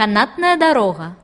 канатная дорога.